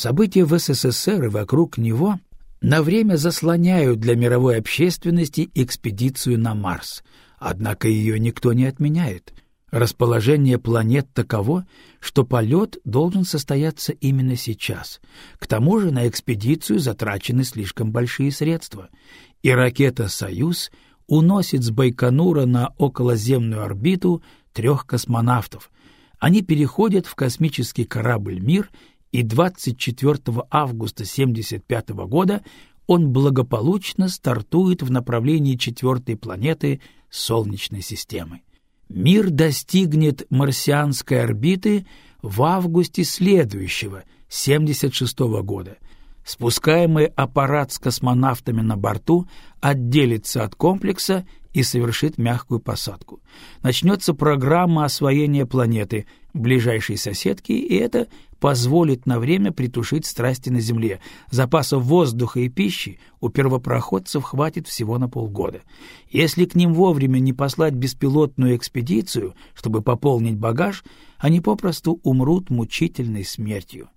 События в СССР и вокруг него на время заслоняют для мировой общественности экспедицию на Марс, однако ее никто не отменяет. Расположение планет таково, что полет должен состояться именно сейчас. К тому же на экспедицию затрачены слишком большие средства, и ракета «Союз» уносит с Байконура на околоземную орбиту трех космонавтов. Они переходят в космический корабль «Мир» и 24 августа 1975 года он благополучно стартует в направлении четвертой планеты Солнечной системы. Мир достигнет марсианской орбиты в августе следующего, 76 года. Спускаемый аппарат с космонавтами на борту отделится от комплекса и совершит мягкую посадку. Начнется программа освоения планеты, ближайшей соседки, и это позволит на время притушить страсти на Земле. Запасов воздуха и пищи у первопроходцев хватит всего на полгода. Если к ним вовремя не послать беспилотную экспедицию, чтобы пополнить багаж, они попросту умрут мучительной смертью.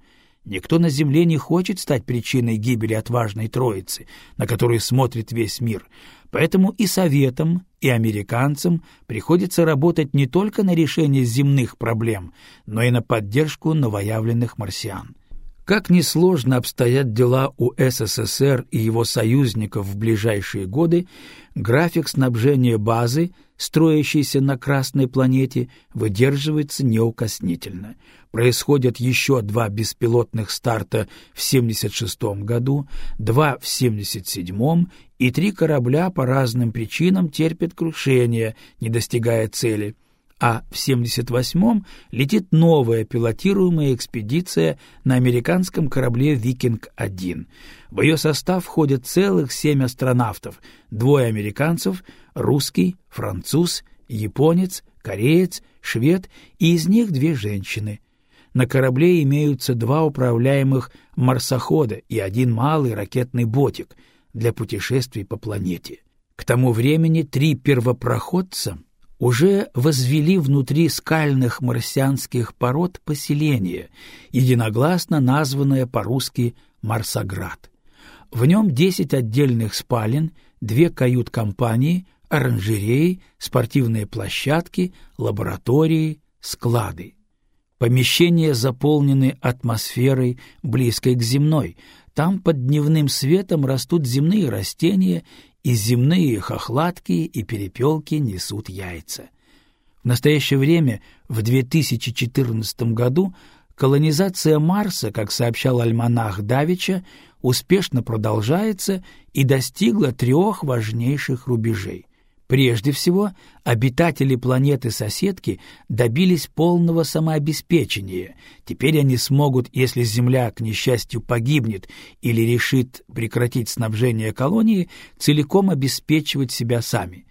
Никто на земле не хочет стать причиной гибели отважной троицы, на которую смотрит весь мир. Поэтому и советам, и американцам приходится работать не только на решение земных проблем, но и на поддержку новоявленных марсиан. Как несложно обстоят дела у СССР и его союзников в ближайшие годы, график снабжения базы, строящейся на Красной планете, выдерживается неукоснительно. Происходят еще два беспилотных старта в 76 году, два в 77 и три корабля по разным причинам терпят крушение, не достигая цели — а в 78-м летит новая пилотируемая экспедиция на американском корабле «Викинг-1». В ее состав входят целых семь астронавтов, двое американцев, русский, француз, японец, кореец, швед и из них две женщины. На корабле имеются два управляемых марсохода и один малый ракетный ботик для путешествий по планете. К тому времени три первопроходца — уже возвели внутри скальных марсианских пород поселение, единогласно названное по-русски Марсоград. В нем десять отдельных спален, две кают-компании, оранжереи, спортивные площадки, лаборатории, склады. Помещения заполнены атмосферой, близкой к земной. Там под дневным светом растут земные растения и земные хохлатки и перепелки несут яйца. В настоящее время, в 2014 году, колонизация Марса, как сообщал альманах Давича, успешно продолжается и достигла трех важнейших рубежей. Прежде всего, обитатели планеты-соседки добились полного самообеспечения. Теперь они смогут, если Земля, к несчастью, погибнет или решит прекратить снабжение колонии, целиком обеспечивать себя сами.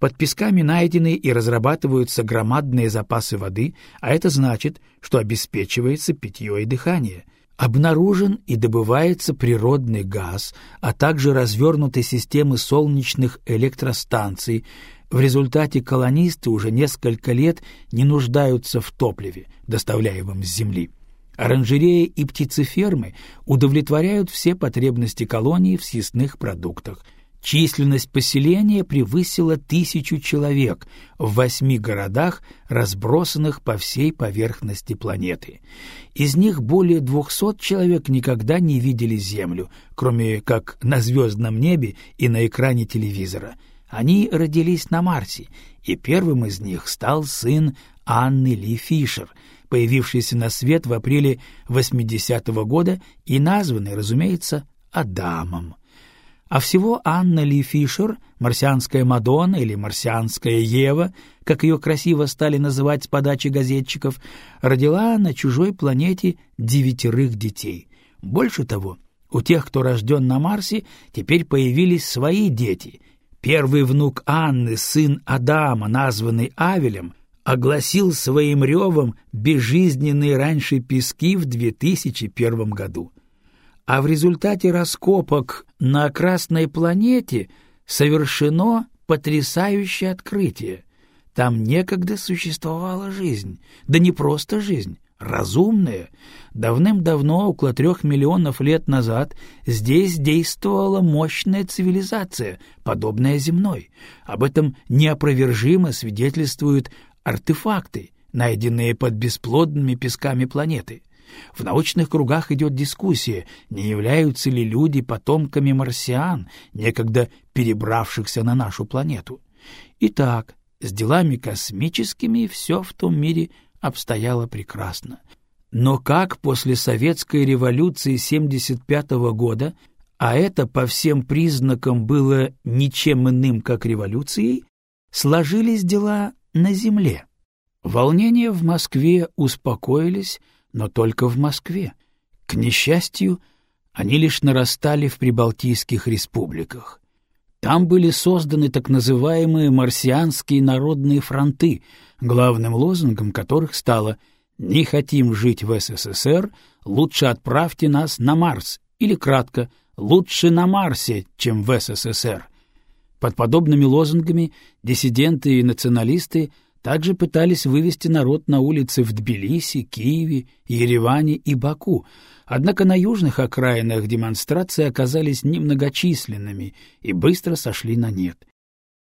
Под песками найдены и разрабатываются громадные запасы воды, а это значит, что обеспечивается питье и дыхание — Обнаружен и добывается природный газ, а также развернуты системы солнечных электростанций. В результате колонисты уже несколько лет не нуждаются в топливе, доставляемом с Земли. Оранжереи и птицефермы удовлетворяют все потребности колонии в съестных продуктах. Численность поселения превысила тысячу человек в восьми городах, разбросанных по всей поверхности планеты. Из них более двухсот человек никогда не видели Землю, кроме как на звездном небе и на экране телевизора. Они родились на Марсе, и первым из них стал сын Анны Ли Фишер, появившийся на свет в апреле 80-го года и названный, разумеется, Адамом. А всего Анна Ли Фишер, марсианская Мадонна или марсианская Ева, как ее красиво стали называть с подачи газетчиков, родила на чужой планете девятерых детей. Больше того, у тех, кто рожден на Марсе, теперь появились свои дети. Первый внук Анны, сын Адама, названный Авелем, огласил своим ревом безжизненные раньше пески в 2001 году а в результате раскопок на Красной планете совершено потрясающее открытие. Там некогда существовала жизнь, да не просто жизнь, разумная. Давным-давно, около трех миллионов лет назад, здесь действовала мощная цивилизация, подобная земной. Об этом неопровержимо свидетельствуют артефакты, найденные под бесплодными песками планеты. В научных кругах идет дискуссия, не являются ли люди потомками марсиан, некогда перебравшихся на нашу планету. Итак, с делами космическими все в том мире обстояло прекрасно. Но как после советской революции 75 -го года, а это по всем признакам было ничем иным, как революцией, сложились дела на земле? Волнения в Москве успокоились, но только в Москве. К несчастью, они лишь нарастали в прибалтийских республиках. Там были созданы так называемые марсианские народные фронты, главным лозунгом которых стало «Не хотим жить в СССР, лучше отправьте нас на Марс» или кратко «Лучше на Марсе, чем в СССР». Под подобными лозунгами диссиденты и националисты также пытались вывести народ на улицы в Тбилиси, Киеве, Ереване и Баку, однако на южных окраинах демонстрации оказались немногочисленными и быстро сошли на нет.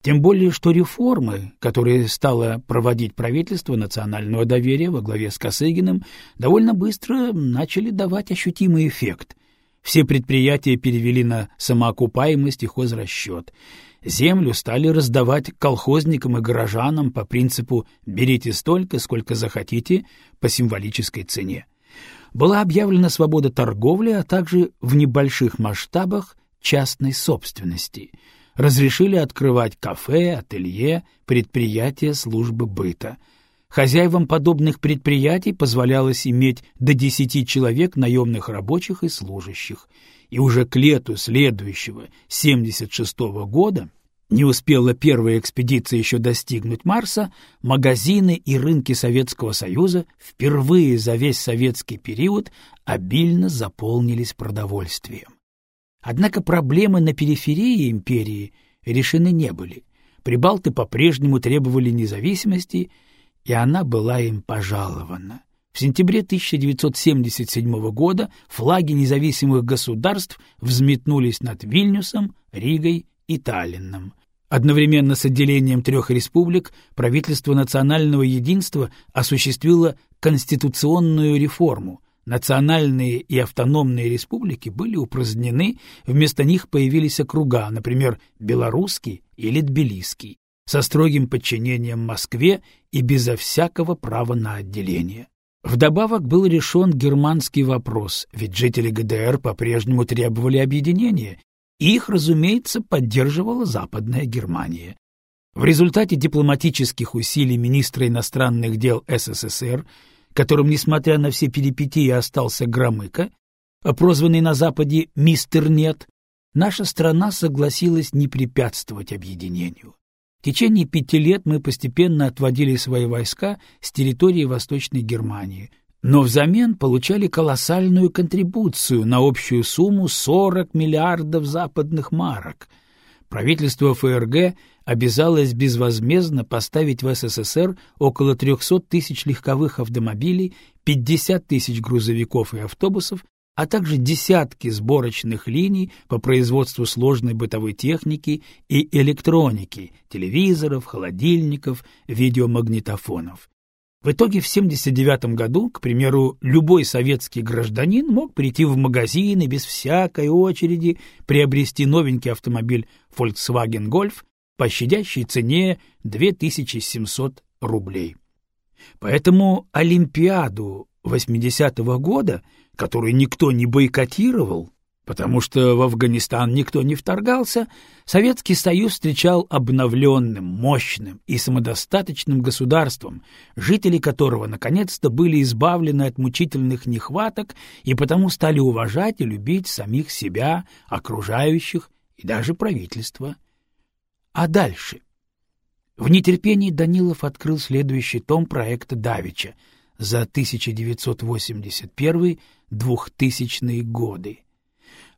Тем более, что реформы, которые стало проводить правительство национального доверия во главе с Косыгиным, довольно быстро начали давать ощутимый эффект. Все предприятия перевели на самоокупаемость и хозрасчет — землю стали раздавать колхозникам и горожанам по принципу «берите столько, сколько захотите» по символической цене. Была объявлена свобода торговли, а также в небольших масштабах частной собственности. Разрешили открывать кафе, ателье, предприятия службы быта. Хозяевам подобных предприятий позволялось иметь до десяти человек наемных рабочих и служащих — и уже к лету следующего, 76 -го года, не успела первая экспедиция еще достигнуть Марса, магазины и рынки Советского Союза впервые за весь советский период обильно заполнились продовольствием. Однако проблемы на периферии империи решены не были. Прибалты по-прежнему требовали независимости, и она была им пожалована. В сентябре 1977 года флаги независимых государств взметнулись над Вильнюсом, Ригой и Таллинном. Одновременно с отделением трех республик правительство национального единства осуществило конституционную реформу. Национальные и автономные республики были упразднены, вместо них появились округа, например, белорусский или тбилисский, со строгим подчинением Москве и безо всякого права на отделение. Вдобавок был решен германский вопрос, ведь жители ГДР по-прежнему требовали объединения, и их, разумеется, поддерживала Западная Германия. В результате дипломатических усилий министра иностранных дел СССР, которым, несмотря на все перипетии, остался Громыко, прозванный на Западе «Мистер Нет», наша страна согласилась не препятствовать объединению. В течение пяти лет мы постепенно отводили свои войска с территории Восточной Германии, но взамен получали колоссальную контрибуцию на общую сумму 40 миллиардов западных марок. Правительство ФРГ обязалось безвозмездно поставить в СССР около 300 тысяч легковых автомобилей, 50 тысяч грузовиков и автобусов, а также десятки сборочных линий по производству сложной бытовой техники и электроники, телевизоров, холодильников, видеомагнитофонов. В итоге в 1979 году, к примеру, любой советский гражданин мог прийти в магазин и без всякой очереди приобрести новенький автомобиль Volkswagen Golf по щадящей цене 2700 рублей. Поэтому Олимпиаду 80-го года — который никто не бойкотировал, потому что в Афганистан никто не вторгался, Советский Союз встречал обновленным, мощным и самодостаточным государством, жители которого наконец-то были избавлены от мучительных нехваток и потому стали уважать и любить самих себя, окружающих и даже правительство. А дальше? В нетерпении Данилов открыл следующий том проекта Давича — за 1981-2000 годы.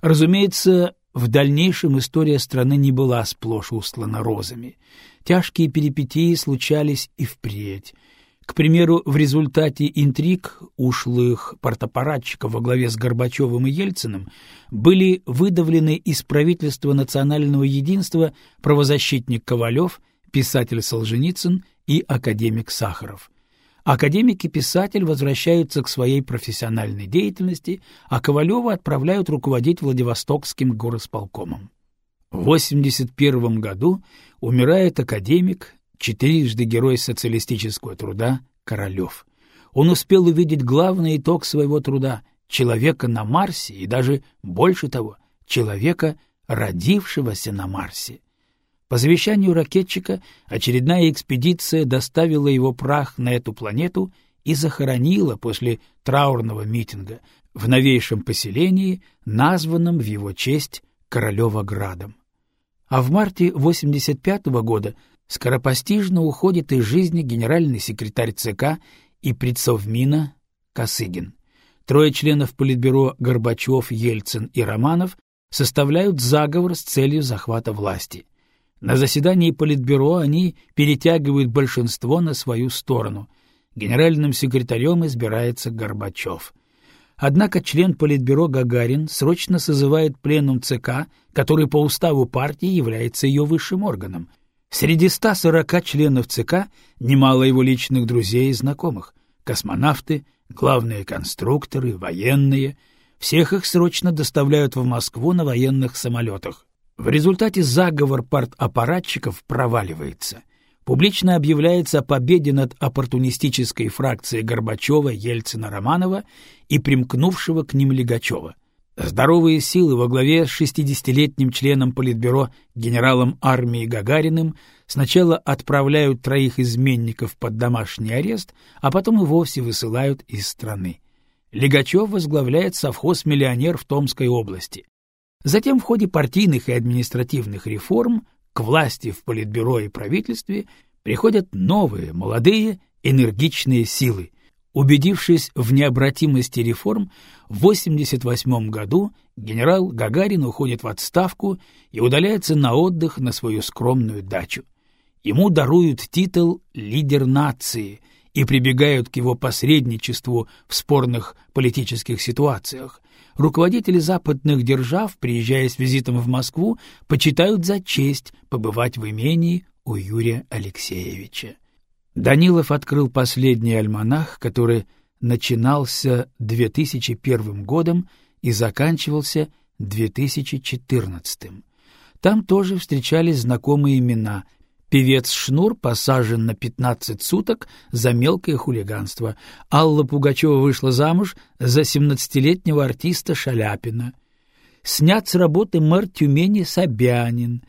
Разумеется, в дальнейшем история страны не была сплошь устлана розами. Тяжкие перипетии случались и впредь. К примеру, в результате интриг ушлых партапаратчиков во главе с Горбачевым и Ельциным были выдавлены из правительства национального единства правозащитник Ковалев, писатель Солженицын и академик Сахаров. Академик и писатель возвращаются к своей профессиональной деятельности, а Ковалева отправляют руководить Владивостокским горосполкомом. В 1981 году умирает академик, четырежды герой социалистического труда Королев. Он успел увидеть главный итог своего труда — человека на Марсе и даже, больше того, человека, родившегося на Марсе. По завещанию ракетчика очередная экспедиция доставила его прах на эту планету и захоронила после траурного митинга в новейшем поселении, названном в его честь Королева-Градом. А в марте 85 -го года скоропостижно уходит из жизни генеральный секретарь ЦК и предсовмина Косыгин. Трое членов Политбюро Горбачев, Ельцин и Романов составляют заговор с целью захвата власти — на заседании Политбюро они перетягивают большинство на свою сторону. Генеральным секретарем избирается Горбачев. Однако член Политбюро Гагарин срочно созывает пленум ЦК, который по уставу партии является ее высшим органом. Среди 140 членов ЦК немало его личных друзей и знакомых — космонавты, главные конструкторы, военные. Всех их срочно доставляют в Москву на военных самолетах. В результате заговор партаппаратчиков проваливается. Публично объявляется о победе над оппортунистической фракцией Горбачева, Ельцина, Романова и примкнувшего к ним Легачева. Здоровые силы во главе с 60-летним членом Политбюро генералом армии Гагариным сначала отправляют троих изменников под домашний арест, а потом и вовсе высылают из страны. Легачев возглавляет совхоз «Миллионер» в Томской области. Затем в ходе партийных и административных реформ к власти в Политбюро и правительстве приходят новые, молодые, энергичные силы. Убедившись в необратимости реформ, в 1988 году генерал Гагарин уходит в отставку и удаляется на отдых на свою скромную дачу. Ему даруют титул «лидер нации», и прибегают к его посредничеству в спорных политических ситуациях. Руководители западных держав, приезжая с визитом в Москву, почитают за честь побывать в имении у Юрия Алексеевича. Данилов открыл последний альманах, который начинался 2001 годом и заканчивался 2014. Там тоже встречались знакомые имена Певец Шнур посажен на 15 суток за мелкое хулиганство. Алла Пугачева вышла замуж за 17-летнего артиста Шаляпина. Снят с работы мэр Тюмени Собянин.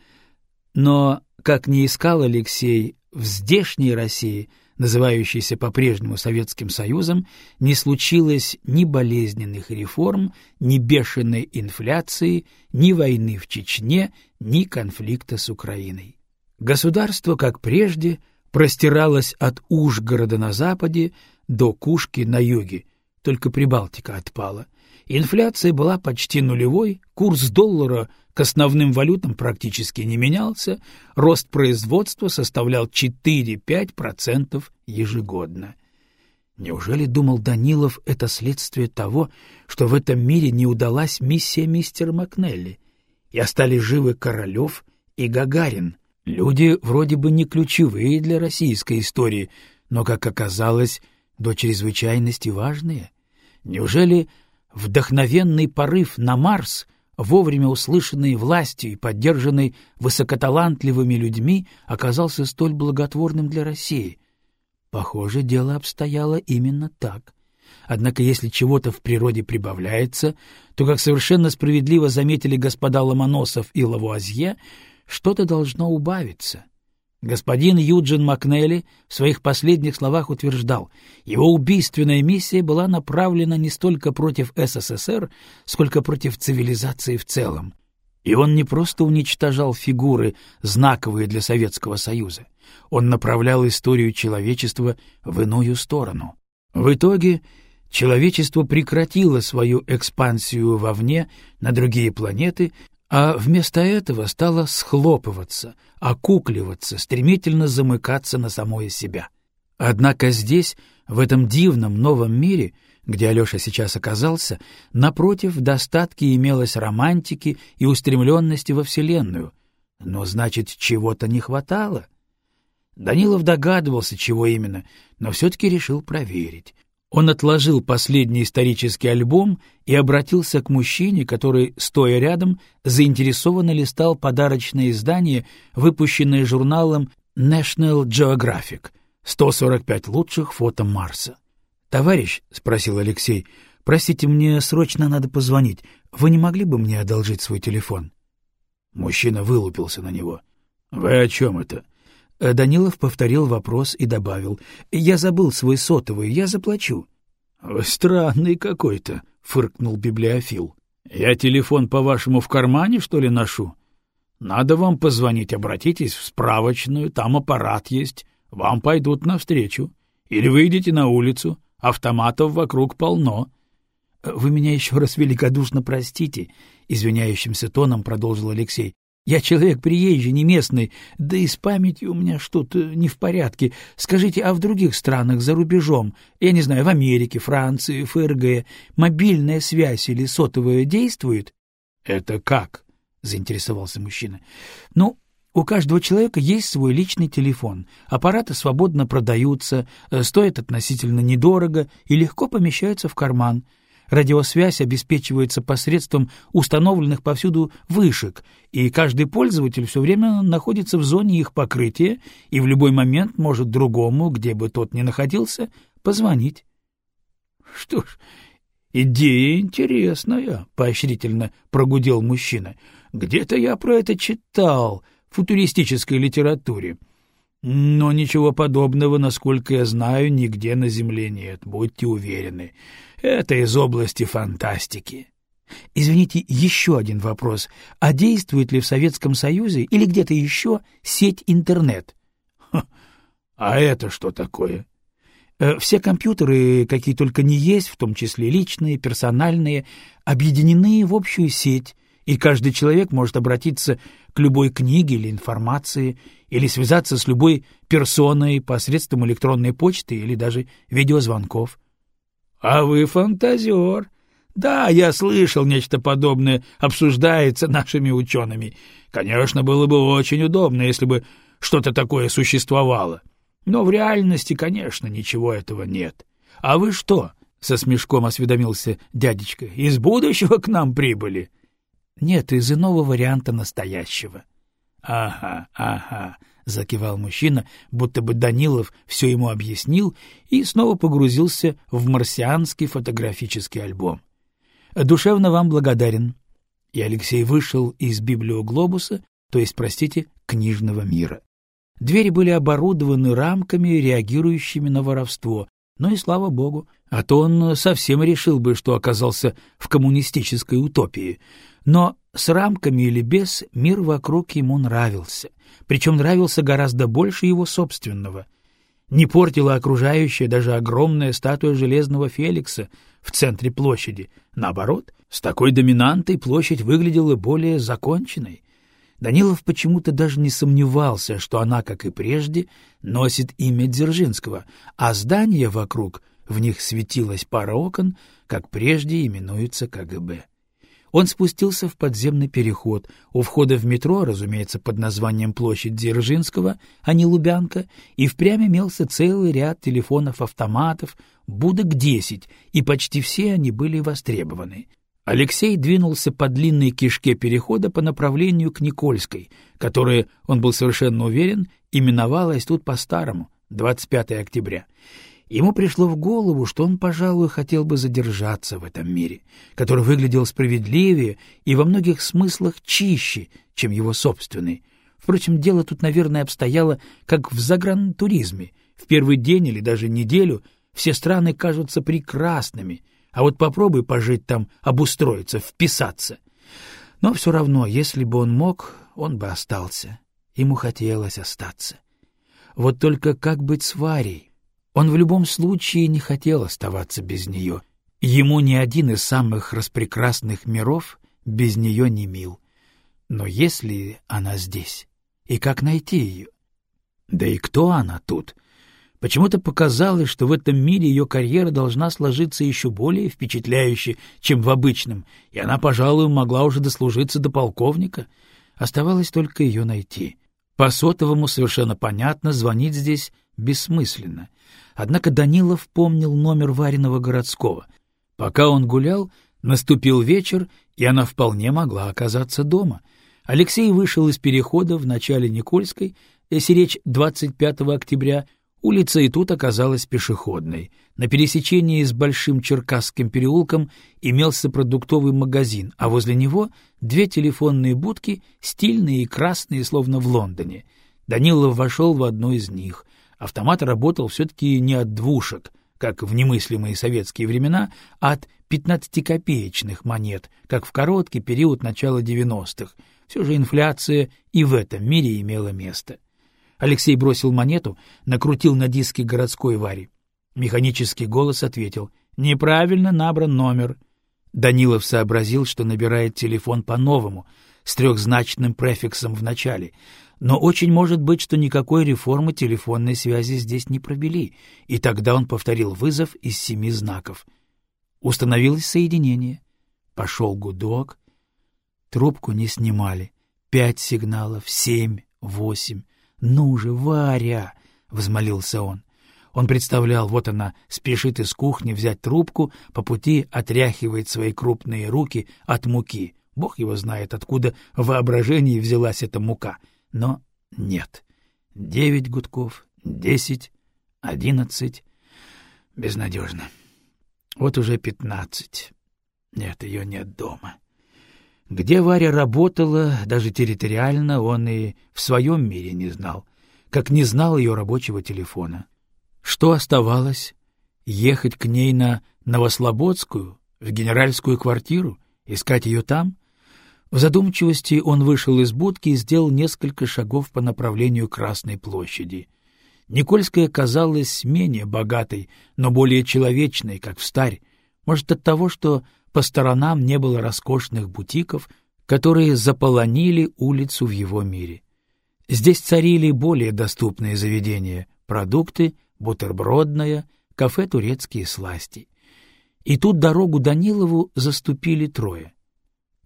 Но, как не искал Алексей, в здешней России, называющейся по-прежнему Советским Союзом, не случилось ни болезненных реформ, ни бешеной инфляции, ни войны в Чечне, ни конфликта с Украиной. Государство, как прежде, простиралось от Ужгорода на западе до Кушки на юге, только Прибалтика отпала. Инфляция была почти нулевой, курс доллара к основным валютам практически не менялся, рост производства составлял 4-5% ежегодно. Неужели, думал Данилов, это следствие того, что в этом мире не удалась миссия мистера Макнелли, и остались живы Королев и Гагарин — Люди вроде бы не ключевые для российской истории, но, как оказалось, до чрезвычайности важные. Неужели вдохновенный порыв на Марс, вовремя услышанный властью и поддержанный высокоталантливыми людьми, оказался столь благотворным для России? Похоже, дело обстояло именно так. Однако если чего-то в природе прибавляется, то, как совершенно справедливо заметили господа Ломоносов и Лавуазье, что-то должно убавиться. Господин Юджин Макнелли в своих последних словах утверждал, его убийственная миссия была направлена не столько против СССР, сколько против цивилизации в целом. И он не просто уничтожал фигуры, знаковые для Советского Союза, он направлял историю человечества в иную сторону. В итоге человечество прекратило свою экспансию вовне на другие планеты, а вместо этого стала схлопываться, окукливаться, стремительно замыкаться на самое себя. Однако здесь, в этом дивном новом мире, где Алеша сейчас оказался, напротив, в достатке имелось романтики и устремленности во Вселенную. Но, значит, чего-то не хватало. Данилов догадывался, чего именно, но все-таки решил проверить. Он отложил последний исторический альбом и обратился к мужчине, который, стоя рядом, заинтересованно листал подарочное издание, выпущенное журналом National Geographic «145 лучших фото Марса». «Товарищ», — спросил Алексей, — «простите, мне срочно надо позвонить. Вы не могли бы мне одолжить свой телефон?» Мужчина вылупился на него. «Вы о чем это?» Э, Данилов повторил вопрос и добавил. «Я забыл свой сотовый, я заплачу». «Странный какой-то», — фыркнул библиофил. «Я телефон, по-вашему, в кармане, что ли, ношу? Надо вам позвонить, обратитесь в справочную, там аппарат есть, вам пойдут навстречу. Или выйдите на улицу, автоматов вокруг полно». «Вы меня еще раз великодушно простите», — извиняющимся тоном продолжил Алексей. Я человек приезжий, не местный, да и с памятью у меня что-то не в порядке. Скажите, а в других странах за рубежом, я не знаю, в Америке, Франции, ФРГ, мобильная связь или сотовая действует? — Это как? — заинтересовался мужчина. — Ну, у каждого человека есть свой личный телефон. Аппараты свободно продаются, э, стоят относительно недорого и легко помещаются в карман. Радиосвязь обеспечивается посредством установленных повсюду вышек, и каждый пользователь все время находится в зоне их покрытия и в любой момент может другому, где бы тот ни находился, позвонить. — Что ж, идея интересная, — поощрительно прогудел мужчина. — Где-то я про это читал в футуристической литературе. Но ничего подобного, насколько я знаю, нигде на Земле нет, будьте уверены. Это из области фантастики. Извините, еще один вопрос. А действует ли в Советском Союзе или где-то еще сеть интернет? а это что такое? Э, все компьютеры, какие только не есть, в том числе личные, персональные, объединены в общую сеть, и каждый человек может обратиться к любой книге или информации, или связаться с любой персоной посредством электронной почты или даже видеозвонков. — А вы фантазер. Да, я слышал, нечто подобное обсуждается нашими учеными. Конечно, было бы очень удобно, если бы что-то такое существовало. Но в реальности, конечно, ничего этого нет. А вы что? — со смешком осведомился дядечка. — Из будущего к нам прибыли? — Нет, из иного варианта настоящего. — Ага, ага, — закивал мужчина, будто бы Данилов все ему объяснил, и снова погрузился в марсианский фотографический альбом. — Душевно вам благодарен. И Алексей вышел из библиоглобуса, то есть, простите, книжного мира. Двери были оборудованы рамками, реагирующими на воровство, но и слава богу, а то он совсем решил бы, что оказался в коммунистической утопии. Но с рамками или без мир вокруг ему нравился, причем нравился гораздо больше его собственного. Не портила окружающая даже огромная статуя Железного Феликса в центре площади. Наоборот, с такой доминантой площадь выглядела более законченной. Данилов почему-то даже не сомневался, что она, как и прежде, носит имя Дзержинского, а здания вокруг, в них светилась пара окон, как прежде именуются КГБ. Он спустился в подземный переход. У входа в метро, разумеется, под названием Площадь Дзержинского, а не Лубянка, и впрямь имелся целый ряд телефонов-автоматов, будок десять, и почти все они были востребованы. Алексей двинулся по длинной кишке перехода по направлению к Никольской, которая, он был совершенно уверен, именовалась тут по-старому, 25 октября. Ему пришло в голову, что он, пожалуй, хотел бы задержаться в этом мире, который выглядел справедливее и во многих смыслах чище, чем его собственный. Впрочем, дело тут, наверное, обстояло, как в загрантуризме. В первый день или даже неделю все страны кажутся прекрасными, а вот попробуй пожить там, обустроиться, вписаться. Но все равно, если бы он мог, он бы остался. Ему хотелось остаться. Вот только как быть с Варей? Он в любом случае не хотел оставаться без нее. Ему ни один из самых распрекрасных миров без нее не мил. Но если она здесь, и как найти ее? Да и кто она тут? Почему-то показалось, что в этом мире ее карьера должна сложиться еще более впечатляюще, чем в обычном, и она, пожалуй, могла уже дослужиться до полковника. Оставалось только ее найти. По сотовому совершенно понятно, звонить здесь бессмысленно. Однако Данилов помнил номер Вариного городского. Пока он гулял, наступил вечер, и она вполне могла оказаться дома. Алексей вышел из перехода в начале Никольской, если речь 25 октября, улица и тут оказалась пешеходной. На пересечении с Большим Черкасским переулком имелся продуктовый магазин, а возле него две телефонные будки, стильные и красные, словно в Лондоне. Данилов вошел в одну из них. Автомат работал все-таки не от двушек, как в немыслимые советские времена, а от пятнадцатикопеечных монет, как в короткий период начала девяностых. Все же инфляция и в этом мире имела место. Алексей бросил монету, накрутил на диске городской вари. Механический голос ответил «Неправильно набран номер». Данилов сообразил, что набирает телефон по-новому, с трехзначным префиксом в начале — но очень может быть, что никакой реформы телефонной связи здесь не провели, и тогда он повторил вызов из семи знаков. Установилось соединение. Пошел гудок. Трубку не снимали. Пять сигналов, семь, восемь. «Ну же, Варя!» — взмолился он. Он представлял, вот она спешит из кухни взять трубку, по пути отряхивает свои крупные руки от муки. Бог его знает, откуда в воображении взялась эта мука — но нет. Девять гудков, десять, одиннадцать. Безнадежно. Вот уже пятнадцать. Нет, ее нет дома. Где Варя работала, даже территориально, он и в своем мире не знал, как не знал ее рабочего телефона. Что оставалось? Ехать к ней на Новослободскую, в генеральскую квартиру, искать ее там? В задумчивости он вышел из будки и сделал несколько шагов по направлению Красной площади. Никольская казалась менее богатой, но более человечной, как в старь. Может, от того, что по сторонам не было роскошных бутиков, которые заполонили улицу в его мире. Здесь царили более доступные заведения — продукты, бутербродная, кафе «Турецкие сласти». И тут дорогу Данилову заступили трое.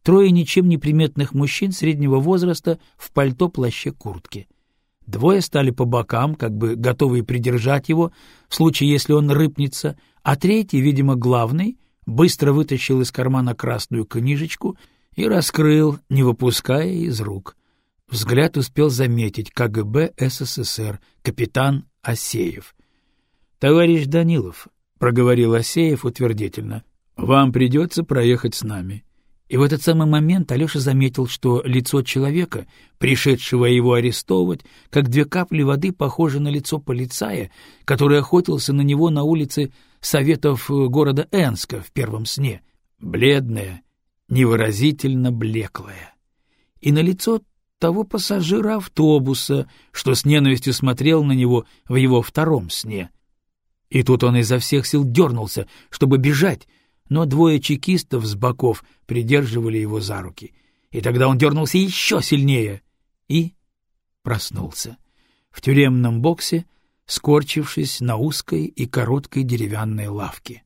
Трое ничем не приметных мужчин среднего возраста в пальто, плаще, куртке. Двое стали по бокам, как бы готовые придержать его, в случае, если он рыпнется, а третий, видимо, главный, быстро вытащил из кармана красную книжечку и раскрыл, не выпуская из рук. Взгляд успел заметить КГБ СССР, капитан Асеев. — Товарищ Данилов, — проговорил Асеев утвердительно, — вам придется проехать с нами. — и в этот самый момент Алеша заметил, что лицо человека, пришедшего его арестовывать, как две капли воды похоже на лицо полицая, который охотился на него на улице Советов э, города Энска в первом сне, бледное, невыразительно блеклое. И на лицо того пассажира автобуса, что с ненавистью смотрел на него в его втором сне. И тут он изо всех сил дернулся, чтобы бежать, но двое чекистов с боков придерживали его за руки. И тогда он дернулся еще сильнее и проснулся. В тюремном боксе, скорчившись на узкой и короткой деревянной лавке.